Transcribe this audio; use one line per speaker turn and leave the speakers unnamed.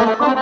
Oh,